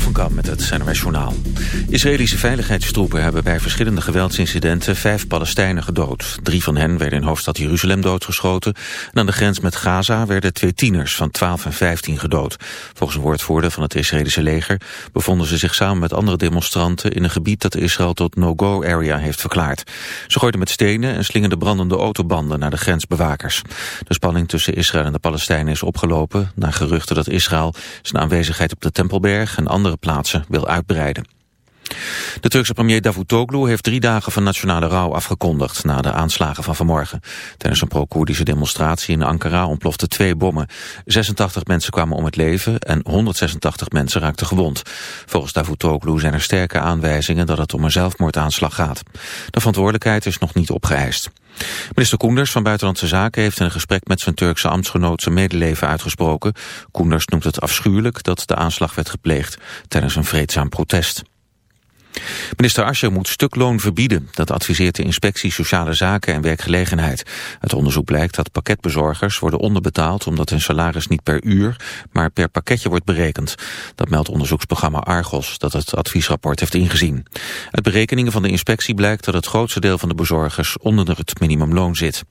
Van Kam met het NRS Journaal. Israëlische veiligheidstroepen hebben bij verschillende geweldsincidenten vijf Palestijnen gedood. Drie van hen werden in hoofdstad Jeruzalem doodgeschoten. En aan de grens met Gaza werden twee tieners van 12 en 15 gedood. Volgens een woordvoerder van het Israëlische leger bevonden ze zich samen met andere demonstranten in een gebied dat Israël tot no-go area heeft verklaard. Ze gooiden met stenen en slingerden brandende autobanden naar de grensbewakers. De spanning tussen Israël en de Palestijnen is opgelopen na geruchten dat Israël zijn aanwezigheid op de Tempelberg en andere plaatsen wil uitbreiden. De Turkse premier Davutoglu heeft drie dagen van nationale rouw afgekondigd na de aanslagen van vanmorgen. Tijdens een pro-Koerdische demonstratie in Ankara ontploften twee bommen. 86 mensen kwamen om het leven en 186 mensen raakten gewond. Volgens Davutoglu zijn er sterke aanwijzingen dat het om een zelfmoordaanslag gaat. De verantwoordelijkheid is nog niet opgeëist. Minister Koenders van Buitenlandse Zaken heeft in een gesprek met zijn Turkse ambtsgenoot zijn medeleven uitgesproken. Koenders noemt het afschuwelijk dat de aanslag werd gepleegd tijdens een vreedzaam protest. Minister Ascher moet stukloon verbieden. Dat adviseert de inspectie Sociale Zaken en Werkgelegenheid. Het onderzoek blijkt dat pakketbezorgers worden onderbetaald... omdat hun salaris niet per uur, maar per pakketje wordt berekend. Dat meldt onderzoeksprogramma Argos, dat het adviesrapport heeft ingezien. Uit berekeningen van de inspectie blijkt dat het grootste deel van de bezorgers... onder het minimumloon zit.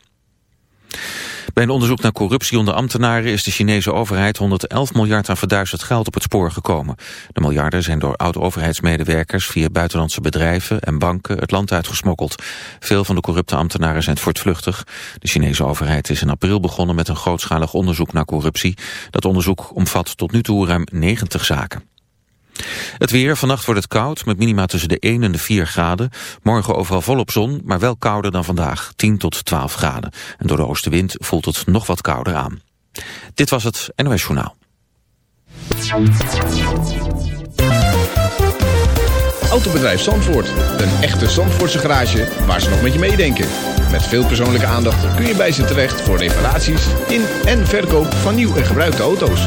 Bij een onderzoek naar corruptie onder ambtenaren is de Chinese overheid 111 miljard aan verduisterd geld op het spoor gekomen. De miljarden zijn door oud-overheidsmedewerkers via buitenlandse bedrijven en banken het land uitgesmokkeld. Veel van de corrupte ambtenaren zijn voortvluchtig. De Chinese overheid is in april begonnen met een grootschalig onderzoek naar corruptie. Dat onderzoek omvat tot nu toe ruim 90 zaken. Het weer, vannacht wordt het koud, met minima tussen de 1 en de 4 graden. Morgen overal volop zon, maar wel kouder dan vandaag, 10 tot 12 graden. En door de oostenwind voelt het nog wat kouder aan. Dit was het NOS Journaal. Autobedrijf Zandvoort, een echte Zandvoortse garage waar ze nog met je meedenken. Met veel persoonlijke aandacht kun je bij ze terecht voor reparaties in en verkoop van nieuw en gebruikte auto's.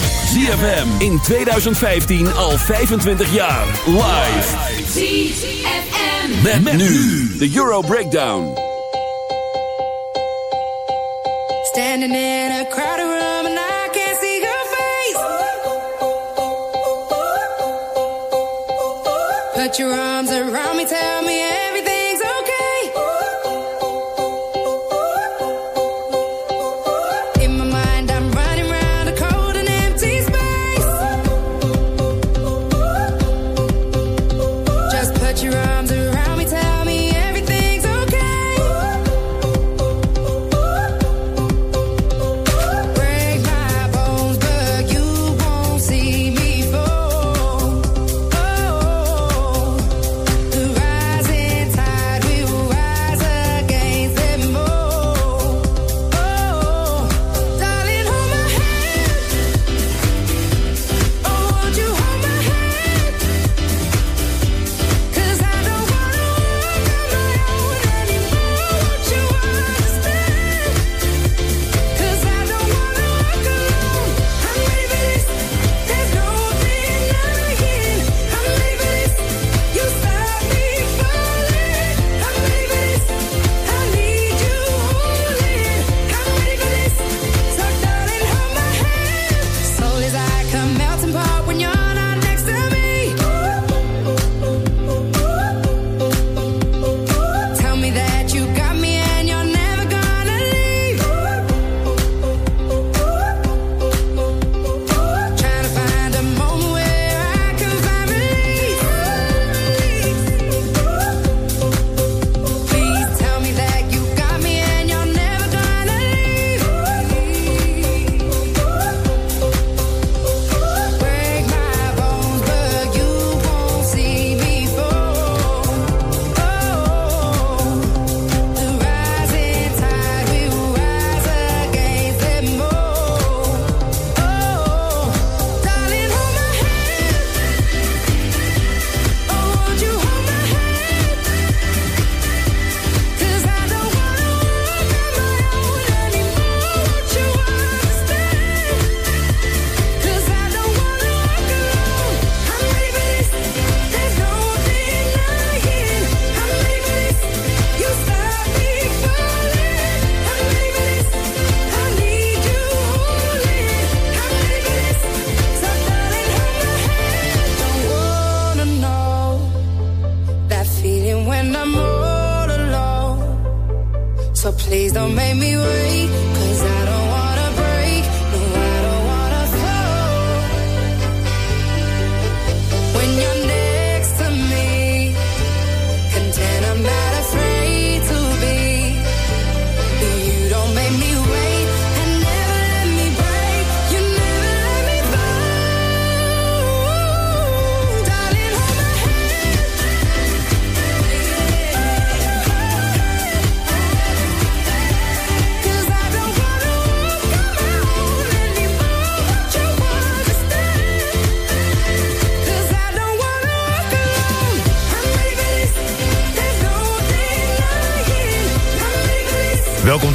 ZFM in 2015 al 25 jaar. Live. ZFM. Met, nu de Euro Breakdown. Standing in a crowded room and I can't see your face. Put your arms around me, tell me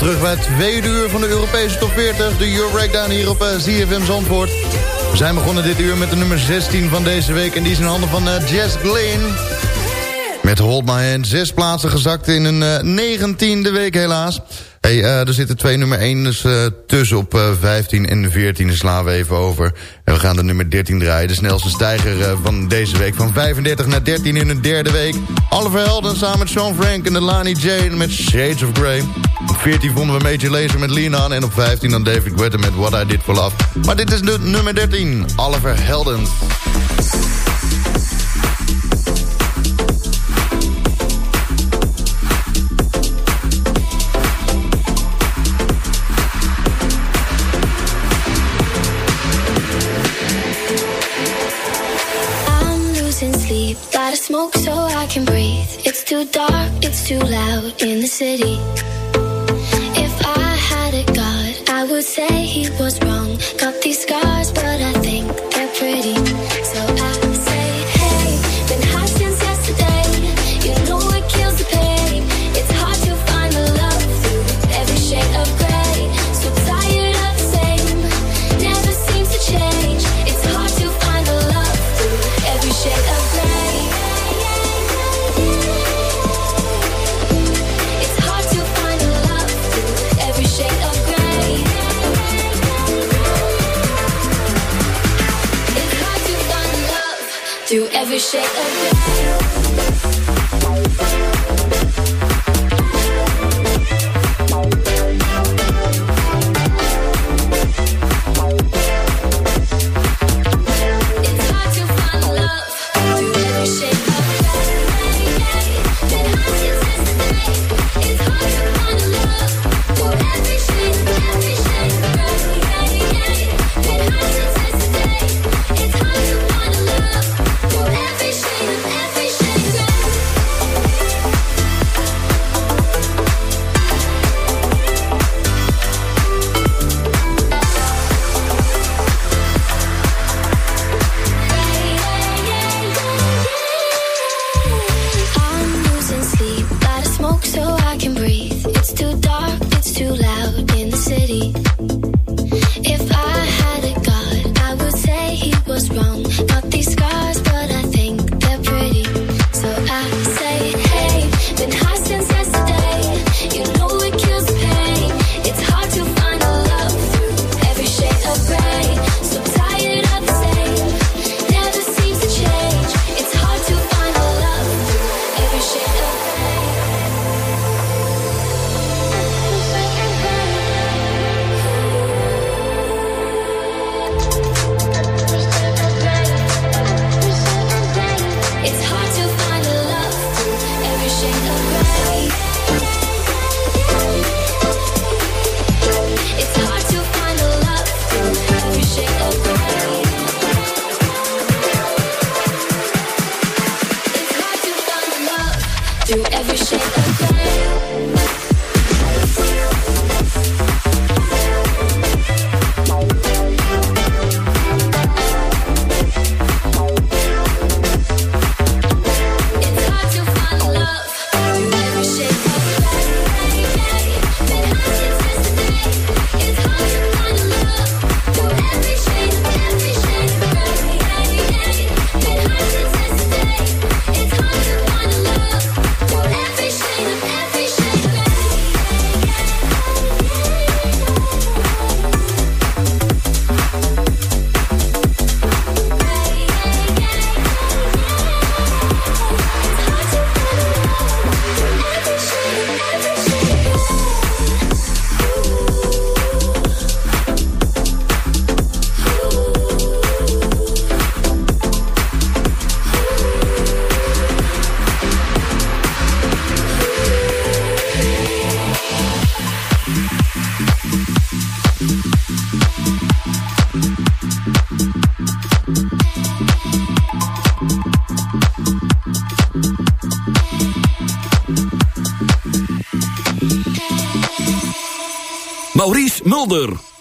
terug bij het tweede uur van de Europese Top 40. De Euro Breakdown hier op eh, ZFM Zandvoort. We zijn begonnen dit uur met de nummer 16 van deze week. En die is in handen van eh, Jess Glynn. Met Hold My Hand. Zes plaatsen gezakt in een eh, negentiende week helaas. Hey, eh, er zitten twee nummer 1 dus, eh, tussen op eh, 15 en 14. Dus slaan we even over. En we gaan de nummer 13 draaien. De snelste stijger eh, van deze week. Van 35 naar 13 in de derde week. Oliver Helden samen met Sean Frank en Delani Jane met Shades of Grey. Op 14 vonden we Major Lazer met Lean En op 15 dan David Guetta met What I Did For Love. Maar dit is de nummer 13. Oliver Heldens. I'm losing sleep, gotta smoke so I can breathe. It's too dark, it's too loud in the city. Say he was wrong. wrong. Maurice Mulder.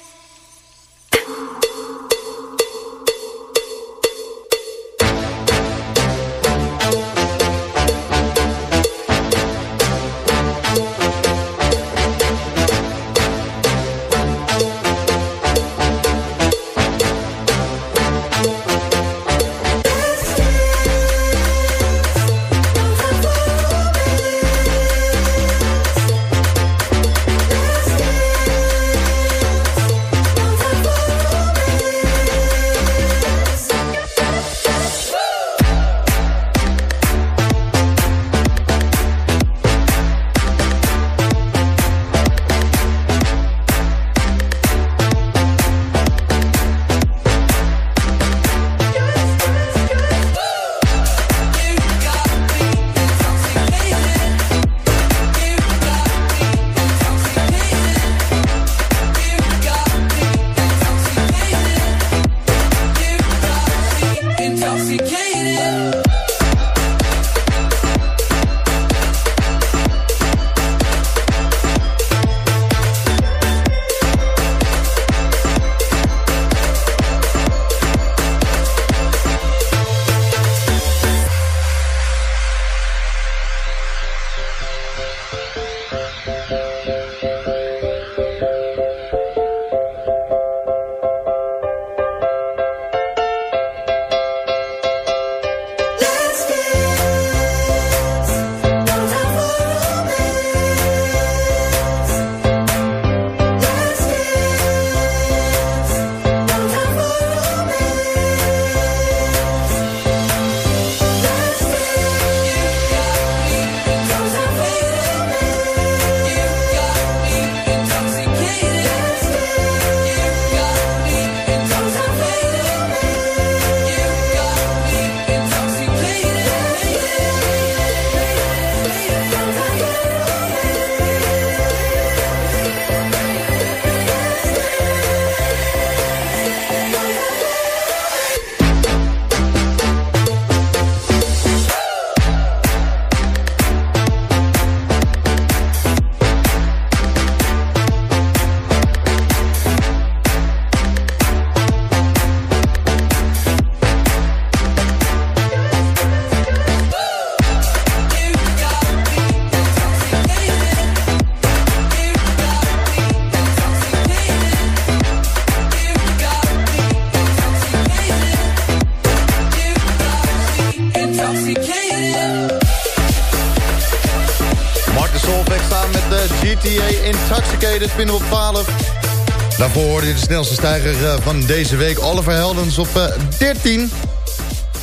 Snelste stijger eh, van deze week. Oliver Heldens op eh, 13.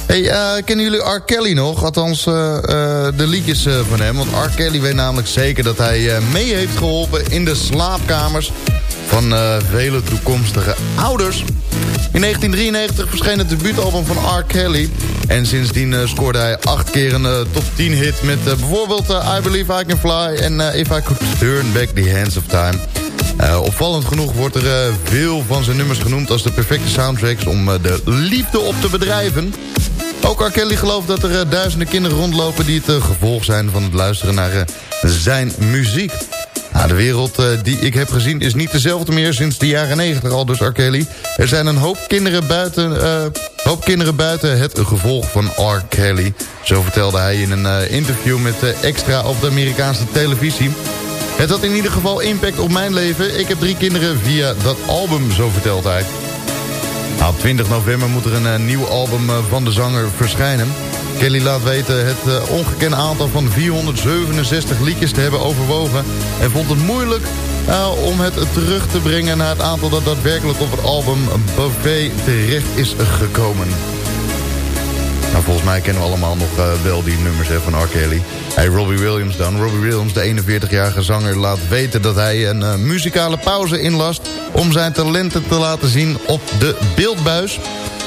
Hey, eh, kennen jullie R. Kelly nog? Althans, eh, eh, de liedjes eh, van hem. Want R. Kelly weet namelijk zeker dat hij eh, mee heeft geholpen... in de slaapkamers van eh, vele toekomstige ouders. In 1993 verscheen het debuutalbum van R. Kelly. En sindsdien eh, scoorde hij acht keer een eh, top 10 hit... met eh, bijvoorbeeld eh, I Believe I Can Fly en eh, If I Could Turn Back the Hands of Time... Eh, opvallend genoeg wordt er eh, veel van zijn nummers genoemd als de perfecte soundtracks om eh, de liefde op te bedrijven. Ook R. Kelly gelooft dat er duizenden kinderen rondlopen die het gevolg zijn van het luisteren naar zijn muziek. Nou, de wereld die ik heb gezien is niet dezelfde meer sinds de jaren 90 al, dus R. Kelly. Er zijn een hoop kinderen buiten, hoop kinderen buiten het gevolg van R. Kelly. Zo vertelde hij in een interview met Extra op de Amerikaanse televisie. Het had in ieder geval impact op mijn leven. Ik heb drie kinderen via dat album, zo vertelt hij. Nou, op 20 november moet er een eh, nieuw album eh, van de zanger verschijnen. Kelly laat weten het eh, ongekende aantal van 467 liedjes te hebben overwogen... en vond het moeilijk om het terug te brengen naar het aantal dat daadwerkelijk op het album Buffet terecht is gekomen. Nou, volgens mij kennen we allemaal nog eh, wel die nummers hè, van R. Kelly. Hey, Robbie Williams dan. Robbie Williams, de 41-jarige zanger, laat weten dat hij een eh, muzikale pauze inlast... om zijn talenten te laten zien op de beeldbuis.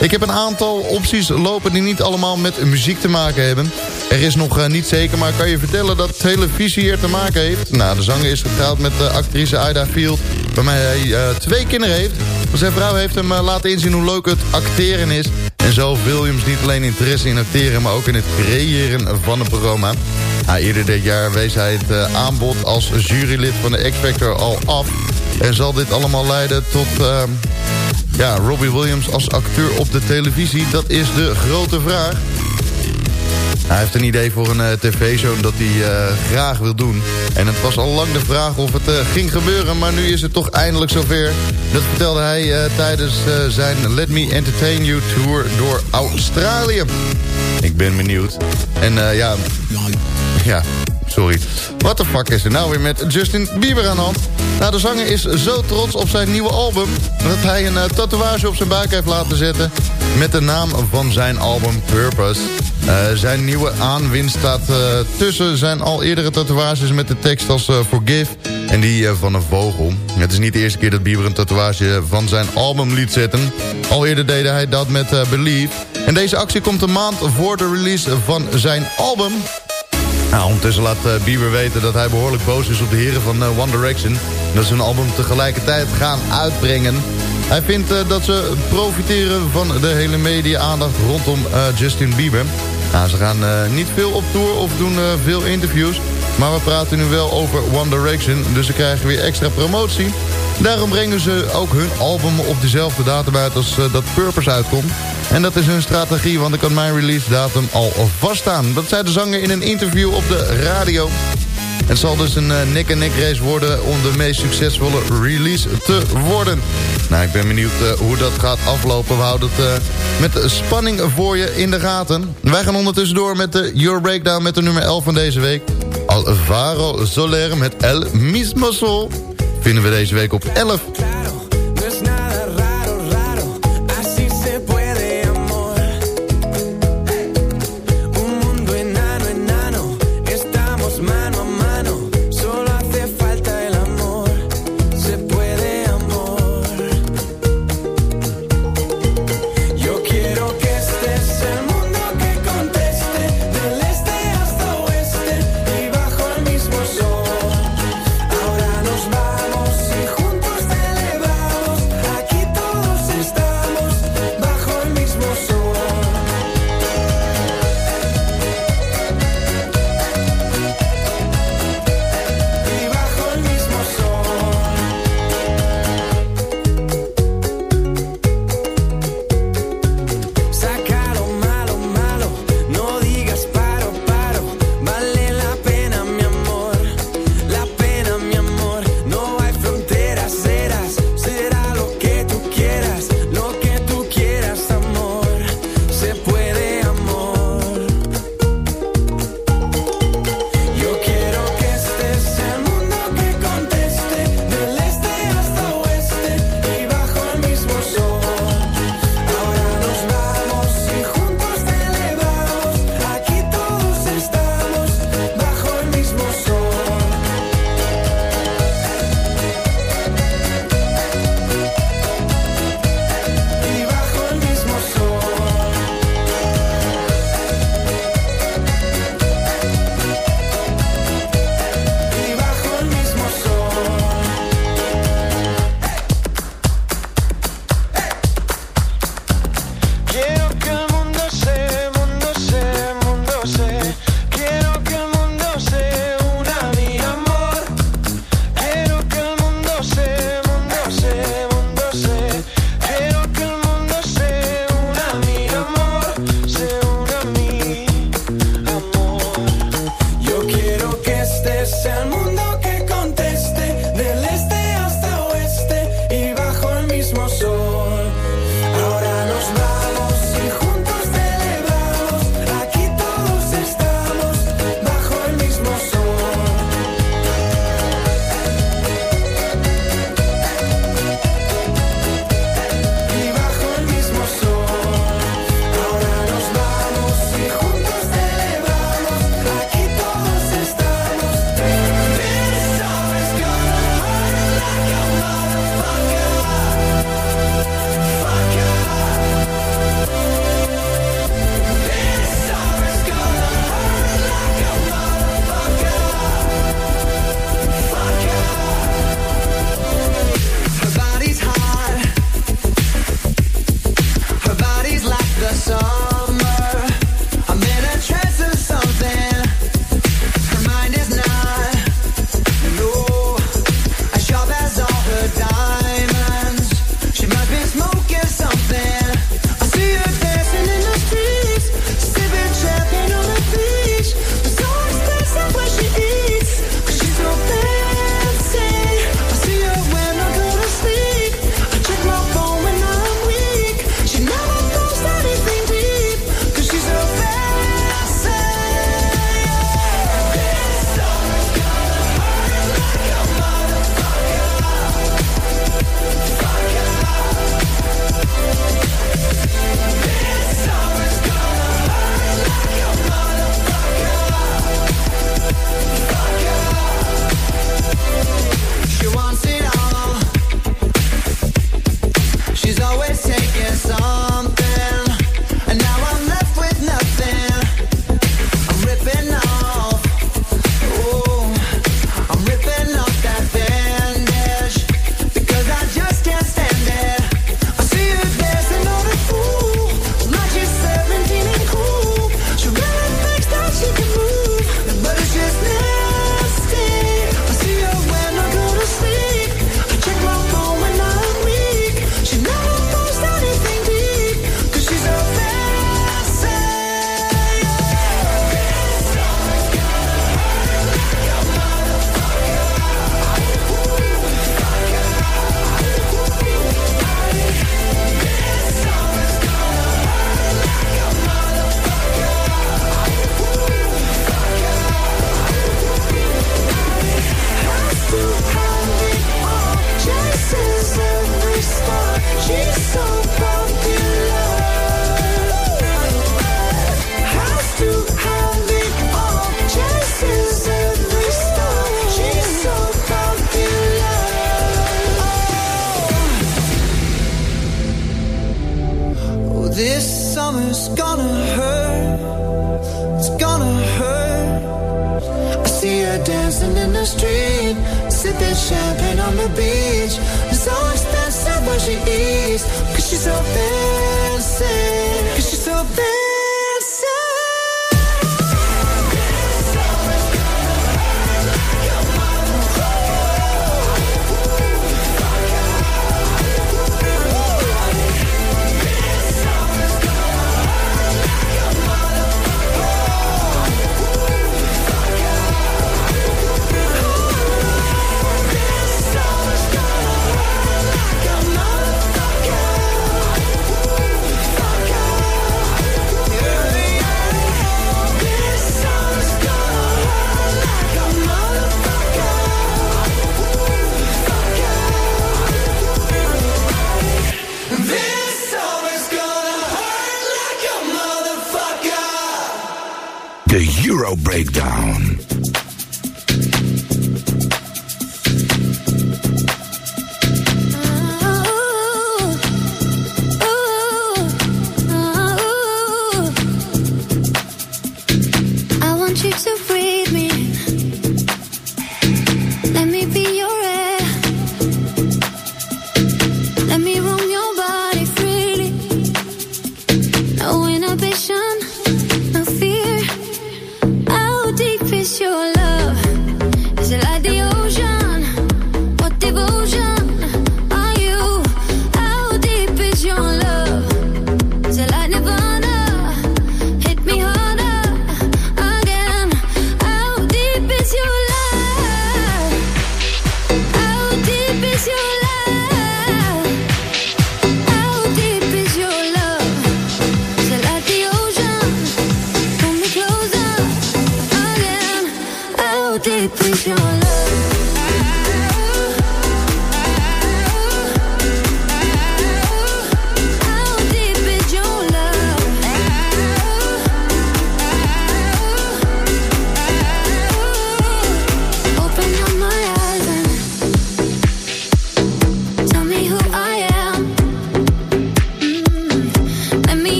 Ik heb een aantal opties lopen die niet allemaal met muziek te maken hebben. Er is nog eh, niet zeker, maar kan je vertellen dat televisie er te maken heeft? Nou, de zanger is getrouwd met de actrice Ida Field... waarmee hij twee kinderen heeft. Zijn vrouw heeft hem laten inzien hoe leuk het acteren is... En zo Williams niet alleen interesse in acteren... maar ook in het creëren van een programma. Nou, eerder dit jaar wees hij het eh, aanbod als jurylid van de X-Factor al af. En zal dit allemaal leiden tot ehm, ja, Robbie Williams als acteur op de televisie? Dat is de grote vraag. Hij heeft een idee voor een eh, tv-show dat hij eh, graag wil doen. En het was al lang de vraag of het eh, ging gebeuren, maar nu is het toch eindelijk zover. Dat vertelde hij tijdens zijn Let Me Entertain You Tour door Australië. Ik ben benieuwd. En ja, ja, sorry. Wat de fuck is er nou weer met Justin Bieber aan de hand? Nou, de zanger is zo trots op zijn nieuwe album... dat hij een tatoeage op zijn buik heeft laten zetten... met de naam van zijn album Purpose. Eh, zijn nieuwe aanwinst staat eh, tussen zijn al eerdere tatoeages... met de tekst als eh, Forgive en die van een vogel. Het is niet de eerste keer dat Bieber een tatoeage van zijn album liet zetten. Al eerder deed hij dat met Believe. En deze actie komt een maand voor de release van zijn album... Nou, ondertussen laat Bieber weten dat hij behoorlijk boos is op de heren van One Direction. Dat ze hun album tegelijkertijd gaan uitbrengen. Hij vindt eh, dat ze profiteren van de hele media-aandacht rondom eh, Justin Bieber. Nou, ze gaan eh, niet veel op tour of doen veel interviews. Maar we praten nu wel over One Direction, dus ze krijgen weer extra promotie. Daarom brengen ze ook hun album op dezelfde datum uit als dat Purpose uitkomt. En dat is hun strategie, want ik kan mijn release datum al vaststaan. Dat zei de zanger in een interview op de radio. Het zal dus een eh, nek-en-nek race worden om de meest succesvolle release te worden. Nou, ik ben benieuwd eh, hoe dat gaat aflopen. We houden het eh, met spanning voor je in de gaten. Wij gaan ondertussen door met de Your Breakdown met de nummer 11 van deze week. Alvaro Soler met El Mismo Sol. Vinden we deze week op 11.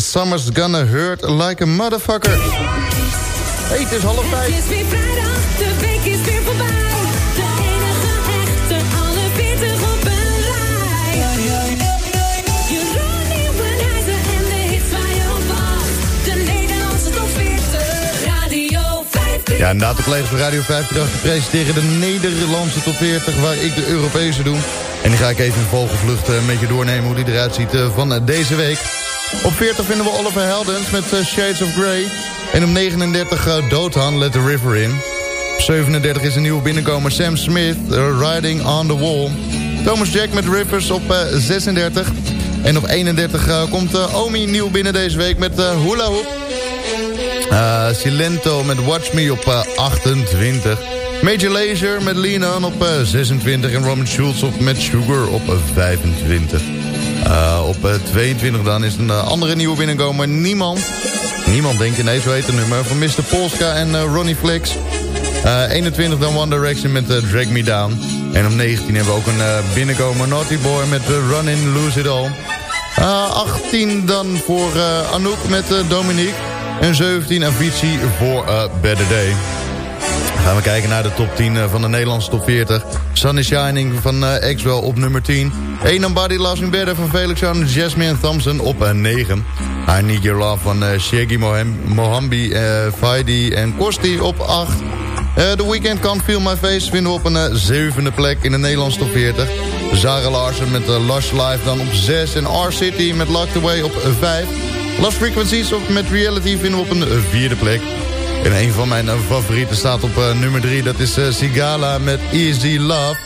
Summer's Gonna Hurt Like a Motherfucker. Hey, het is half vijf. Het is weer vrijdag, de week is weer voorbij. De enige echte, alle pittig op een rij. Jeroen Nieuwenhuizen en de hits waar je op wacht. De Nederlandse top 40, Radio 5. Ja, inderdaad, de collega's van Radio 5 presenteren de Nederlandse top 40... waar ik de Europese doe. En die ga ik even een vogelvlucht eh, een beetje doornemen hoe die eruit ziet eh, van eh, deze week. Op 40 vinden we Oliver Heldens met eh, Shades of Grey. En op 39 uh, Dotan, Let the River In. Op 37 is een nieuwe binnenkomer Sam Smith, eh, Riding on the Wall. Thomas Jack met Rivers op eh, 36. En op 31 eh, komt eh, Omi nieuw binnen deze week met eh, Hula Hoop. Eh, Silento met Watch Me op eh, 28. Major Lazer met Lean On op eh, 26. En Roman Schulz met Sugar op eh, 25. Eh, op eh, 22 dan is een eh, andere nieuwe binnenkomer. Niemand. Niemand denk je, nee, zo heet het nummer. Van Mr. Polska en eh, Ronnie Flex. Eh, 21 dan One Direction met eh, Drag Me Down. En op 19 hebben we ook een eh, binnenkomer Naughty Boy met Run In, Lose It All. Eh, 18 dan voor eh, Anouk met eh, Dominique. En 17 Avicii voor eh, Better Day. Gaan we kijken naar de top 10 eh, van de Nederlandse top 40. Sun is Shining van uh, Axwell op nummer 10. Ain't Nobody Loves Me Better van Felix Young, Jasmine Thompson op uh, 9. I Need Your Love van uh, Shaggy Moham Mohambi, uh, Faidi en Kosti op 8. Uh, The Weeknd Can't Feel My Face vinden we op een zevende plek in de Nederlandse top 40. Zara Larsen met Lush Life dan op 6. En R-City met Locked Away op 5. Lost Frequencies met Reality vinden we op een vierde plek. En een van mijn uh, favorieten staat op uh, nummer 3. Dat is uh, Sigala met Easy Love.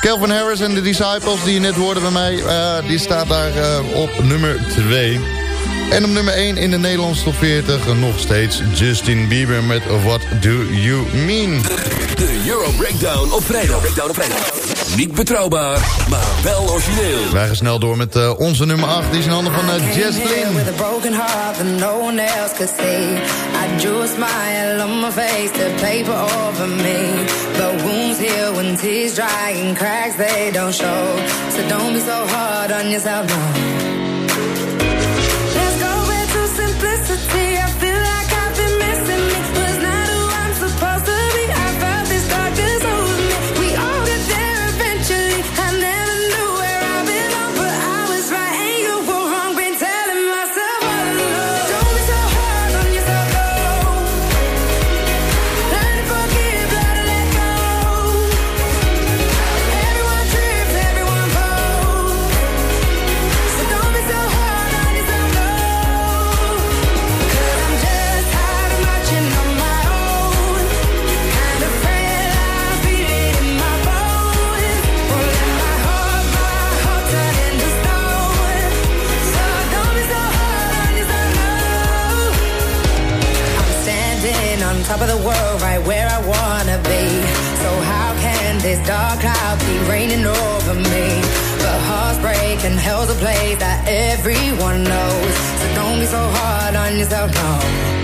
Calvin Harris en de Disciples die je net hoorde bij mij. Uh, die staat daar uh, op nummer 2. En op nummer 1 in de Nederlandse top 40 nog steeds Justin Bieber met What Do You Mean. De Euro Breakdown op vrijdag. Breakdown op vrijdag. Niet betrouwbaar, maar wel origineel. Wij gaan snel door met uh, onze nummer 8. Die is in handen van uh, Jess Drew a smile on my face to paper over me. But wounds heal when tears dry and cracks they don't show. So don't be so hard on yourself, no. That everyone knows. So don't be so hard on yourself, no.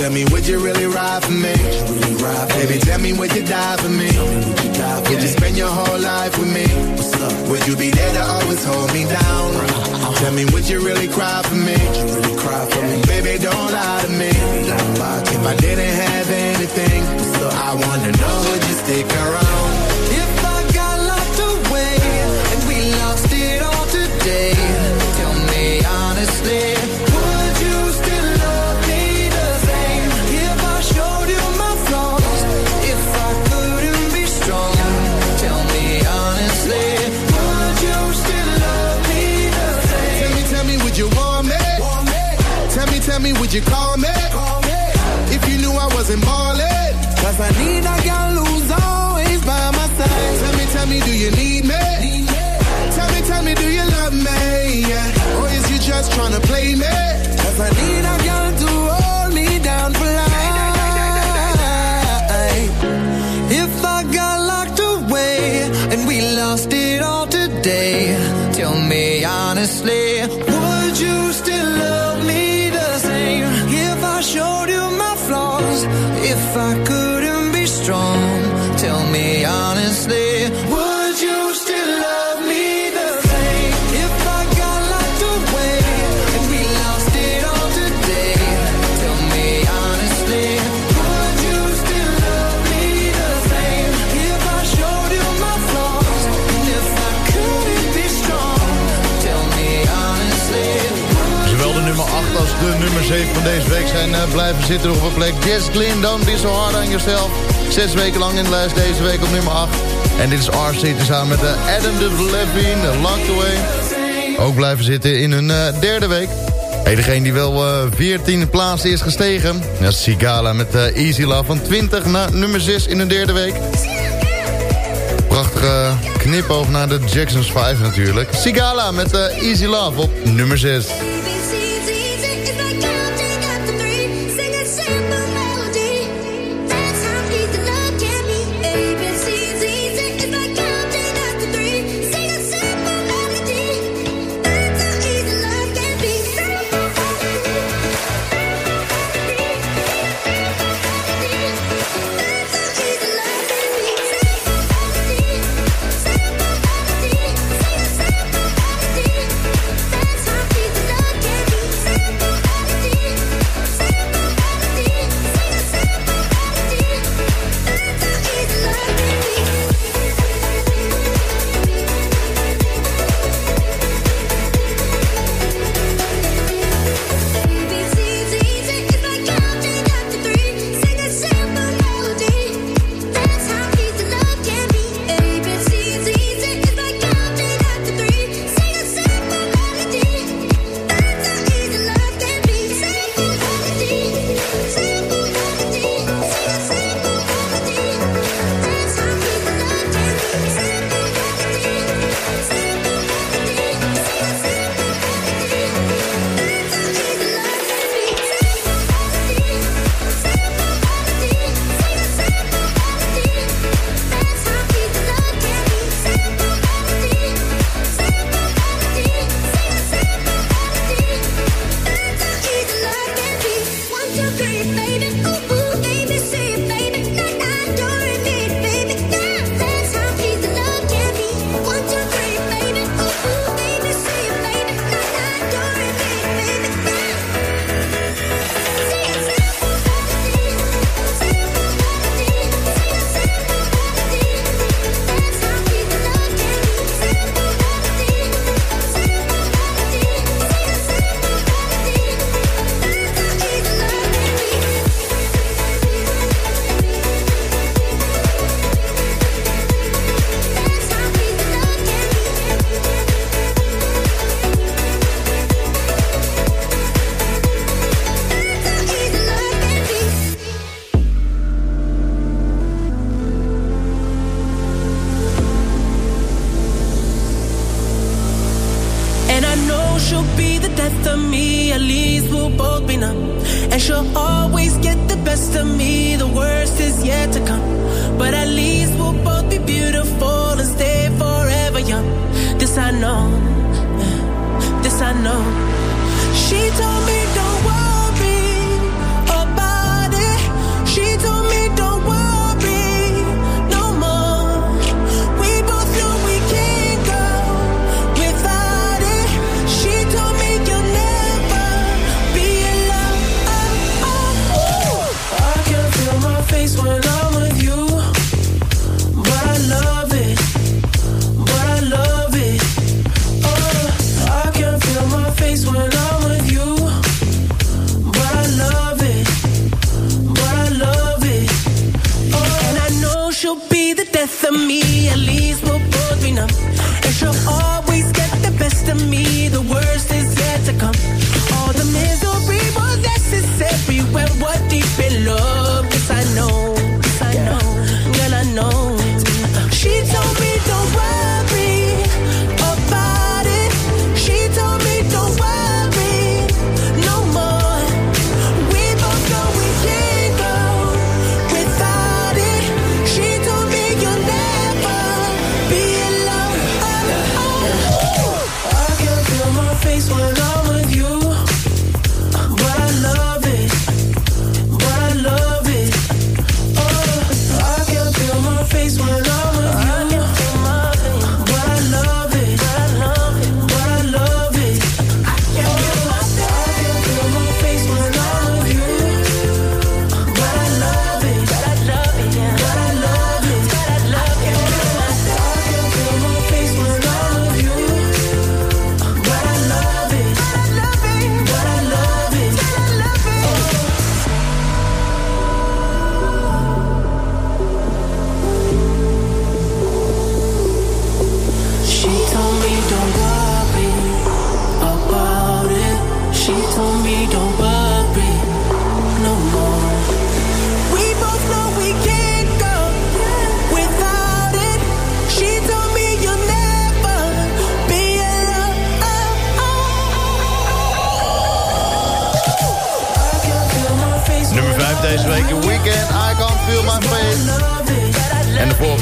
Tell me, would you really ride for me? Baby, tell me, would you die for me? Would you spend your whole life with me? Would you be there to always hold me down? Tell me, would you really cry for me? Baby, don't lie to me. If I didn't have anything, so I wanna know, would you stick around? Me, would you call me? Call me. If you knew I wasn't ballin'. Cause I need a girl who's always by my side. Tell me, tell me, do you need me? Tell me, tell me, do you love me? Yeah. Or is you just tryna play me? Cause I need a girl blijven zitten op een plek. Jess Glynn, Don't Be So Hard On Yourself. Zes weken lang in de lijst, deze week op nummer 8. En dit is RC tezamen met uh, Adam de Levine, Locked Away. Ook blijven zitten in hun uh, derde week. Hey, degene die wel uh, 14 plaatsen is gestegen. Is Sigala met Easy Love van 20 naar nummer 6 in hun derde week. Prachtige knipoog naar de Jacksons 5 natuurlijk. Sigala met Easy Love op nummer 6.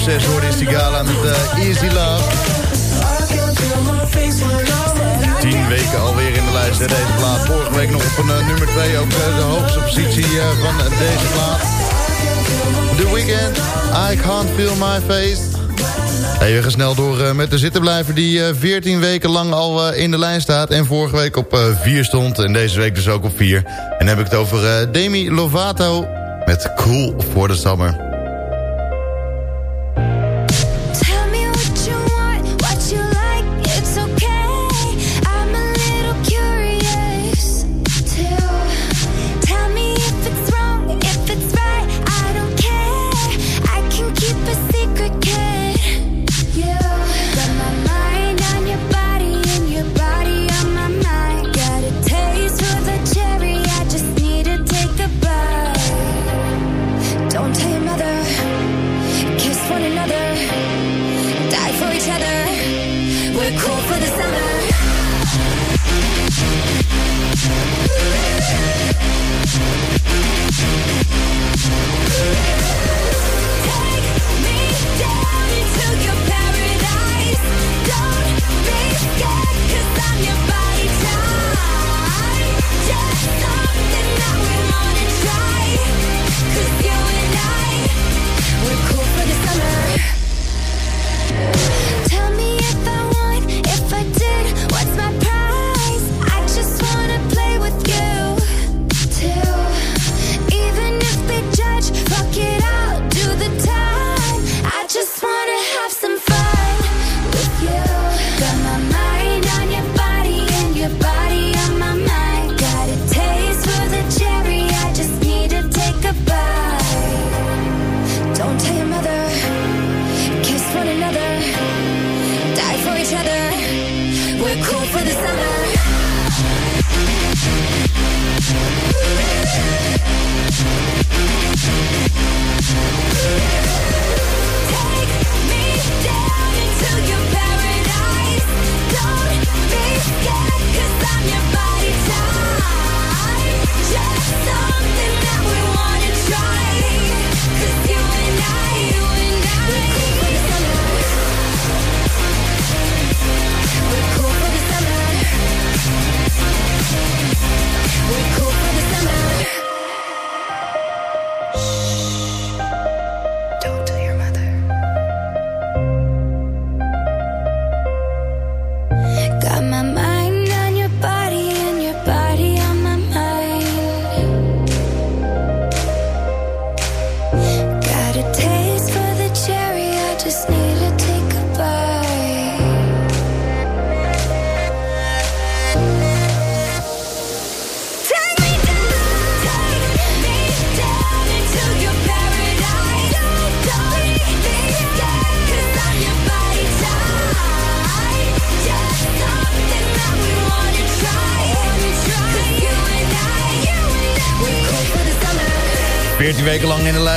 zes hoor is Sigala met uh, Easy Love. Tien weken alweer in de lijst deze plaat. Vorige week nog op een eh, nummer 2, ook eh, de hoogste positie van deze plaat. The weekend. I Can't Feel My Face. Even snel door met de zittenblijver die 14 weken lang al in de lijn staat. En vorige week op 4 stond en deze week dus ook op 4. En dan heb ik het over Demi Lovato met Cool voor de Summer.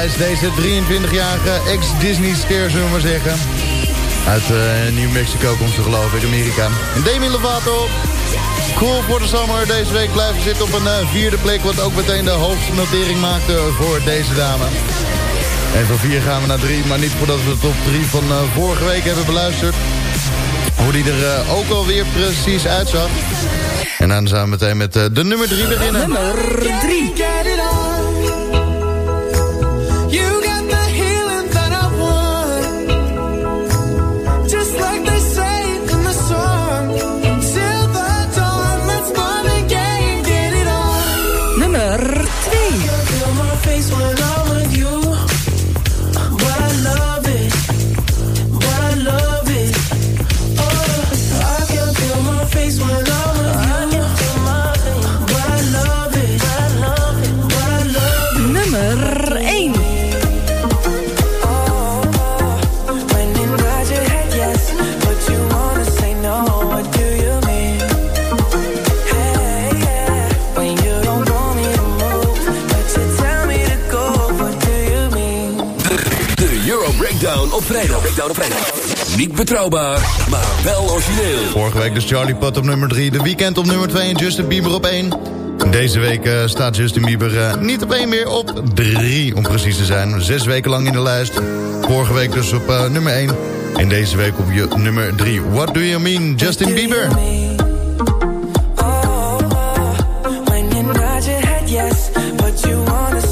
Lijst. Deze 23-jarige ex-Disney ster, zullen we maar zeggen. Uit eh, New Mexico komt ze geloof ik, Amerika. Demi Lovato. Cool voor de zomer. Deze week blijven zitten op een eh, vierde plek. Wat ook meteen de hoogste notering maakte voor deze dame. En van 4 gaan we naar 3. Maar niet voordat we de top 3 van eh, vorige week hebben beluisterd. Hoe die er ook alweer precies uitzag. En dan zijn we meteen met eh, de nummer 3 beginnen. Nummer 3. Op vrijdag. Breakdown op vrijdag. Niet betrouwbaar, maar wel origineel. Vorige week dus Charlie Puth op nummer 3. De Weekend op nummer 2 en Justin Bieber op 1. Deze week eh, staat Justin Bieber eh, niet op 1 meer, op 3 om precies te zijn. Zes weken lang in de lijst. Vorige week dus op eh, nummer 1. En deze week op je nummer 3. What do you mean, Justin Bieber? When you nod your head yes, but you wanna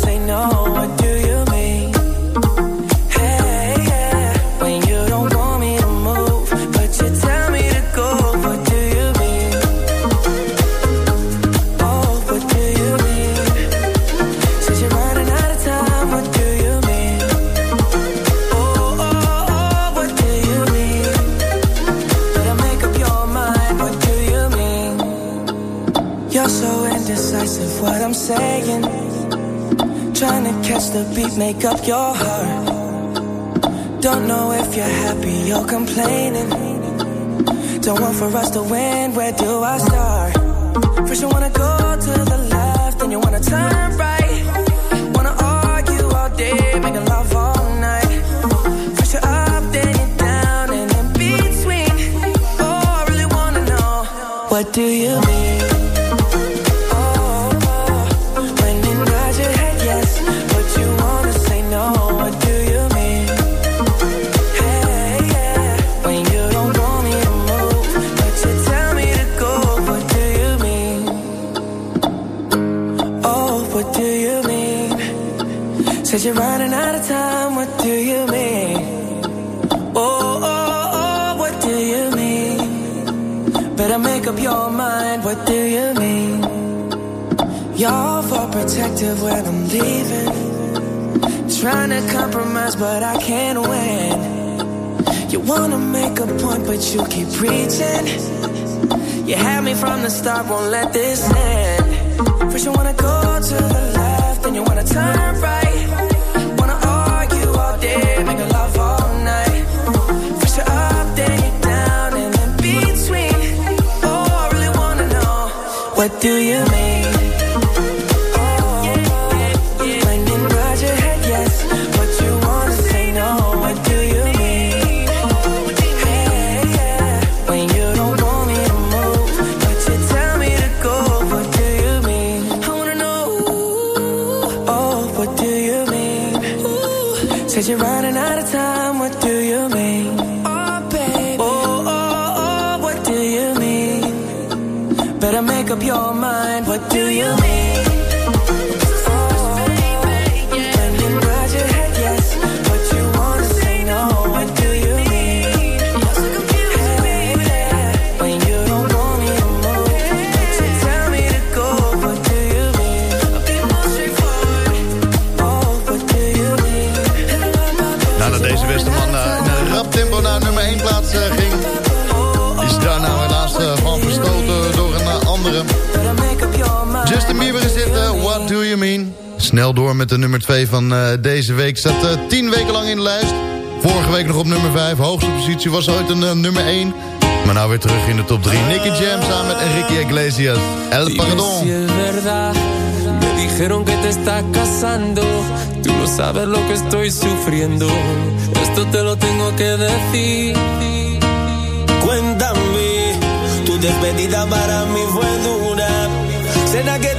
The beat, make up your heart. Don't know if you're happy or complaining. Don't want for us to win, where do I start? First, you wanna go to the left, then you wanna turn right. Wanna argue all day, making love all protective when I'm leaving. Trying to compromise, but I can't win. You wanna make a point, but you keep preaching. You had me from the start, won't let this end. First, you wanna go to the left, then you wanna turn right. Wanna argue all day, make love all night. First, you're up, then you're down, and between. Oh, I really wanna know, what do you mean? You're right. snel door met de nummer 2 van uh, deze week. Staat eh, 10 weken lang in de lijst. Vorige week nog op nummer 5. Hoogste positie was ooit een eh, nummer 1. Maar nou weer terug in de top 3. Nicky Jam samen met Enrique Iglesias. El Pardon. Me dijeron que te está casando. Tú no sabes lo que estoy sufriendo. Esto te lo tengo que decir. Cuéntame, tu despedida para mí fue dura. Será que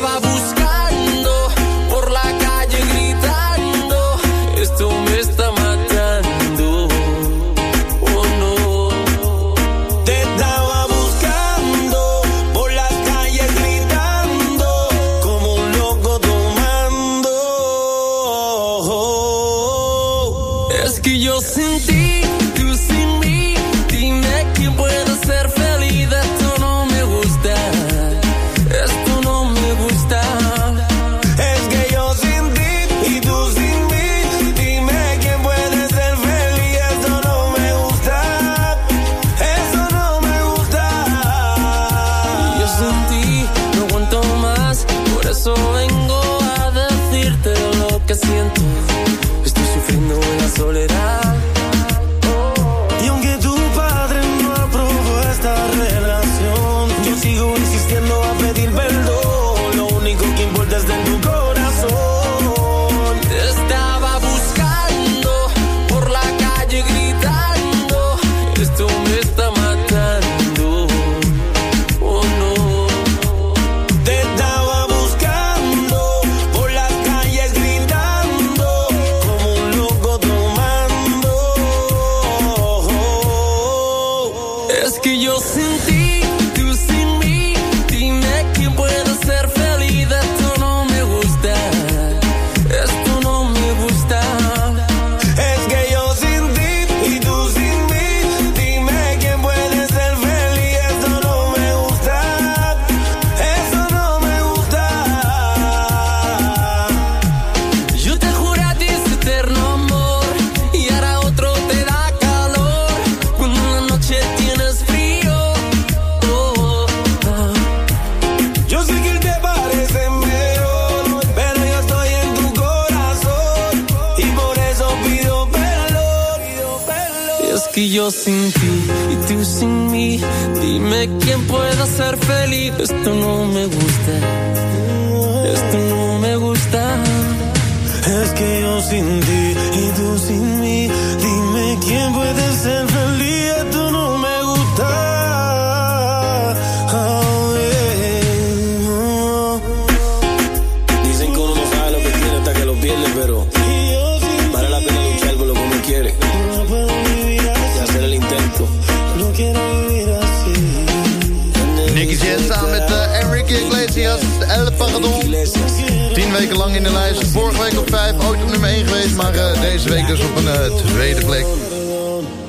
in de lijst. Vorige week op 5, ooit op nummer 1 geweest. Maar uh, deze week dus op een eh, tweede plek.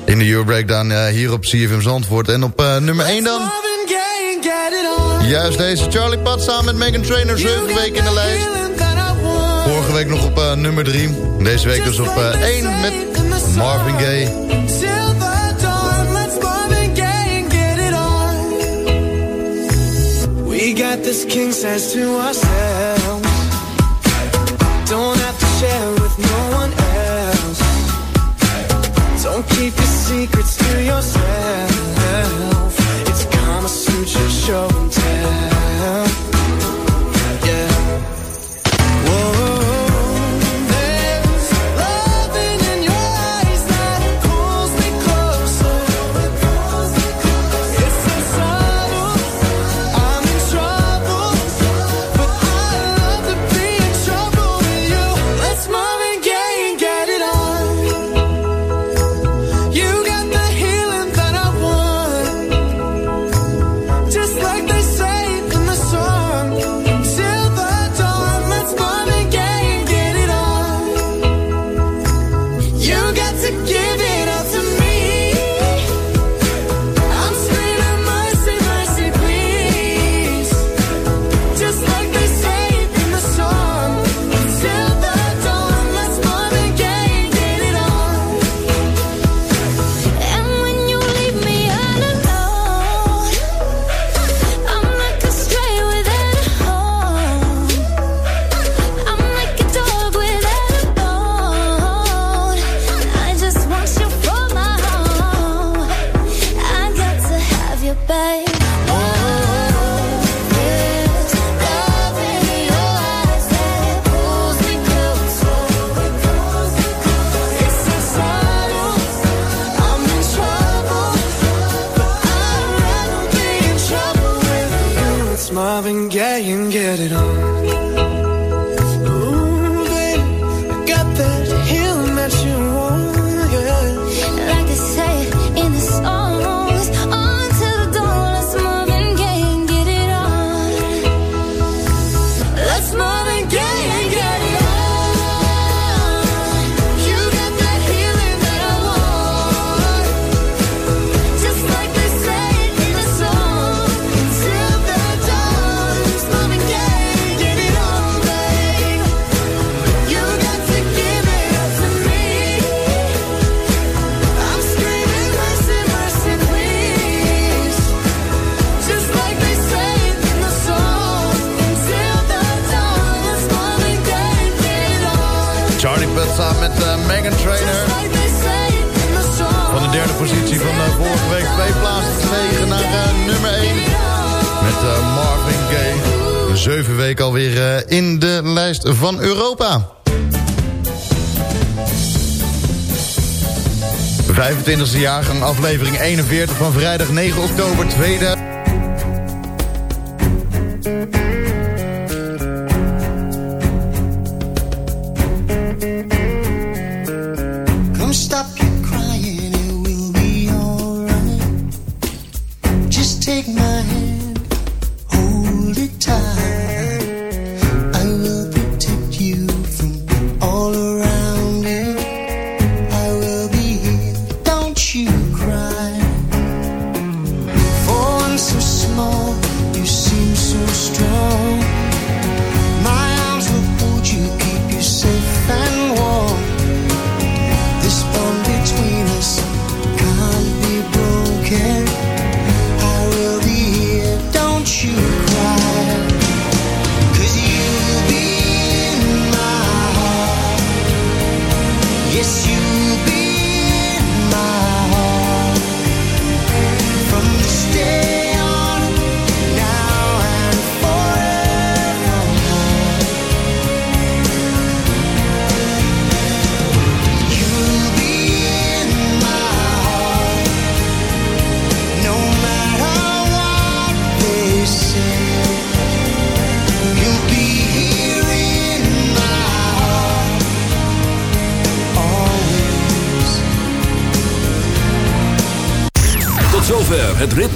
In de Euro Breakdown uh, hier op CFM antwoord. En op nummer 1 dan... Juist deze, Charlie Pat samen met Megan Trainor. Zeven weken in de lijst. Vorige week nog op nummer 3. Deze week dus op 1 met Marvin Gaye. We got this king says to ourselves yourself. It's Kama Sutra show. lijst van Europa. 25e jaargang aflevering 41 van vrijdag 9 oktober 2000.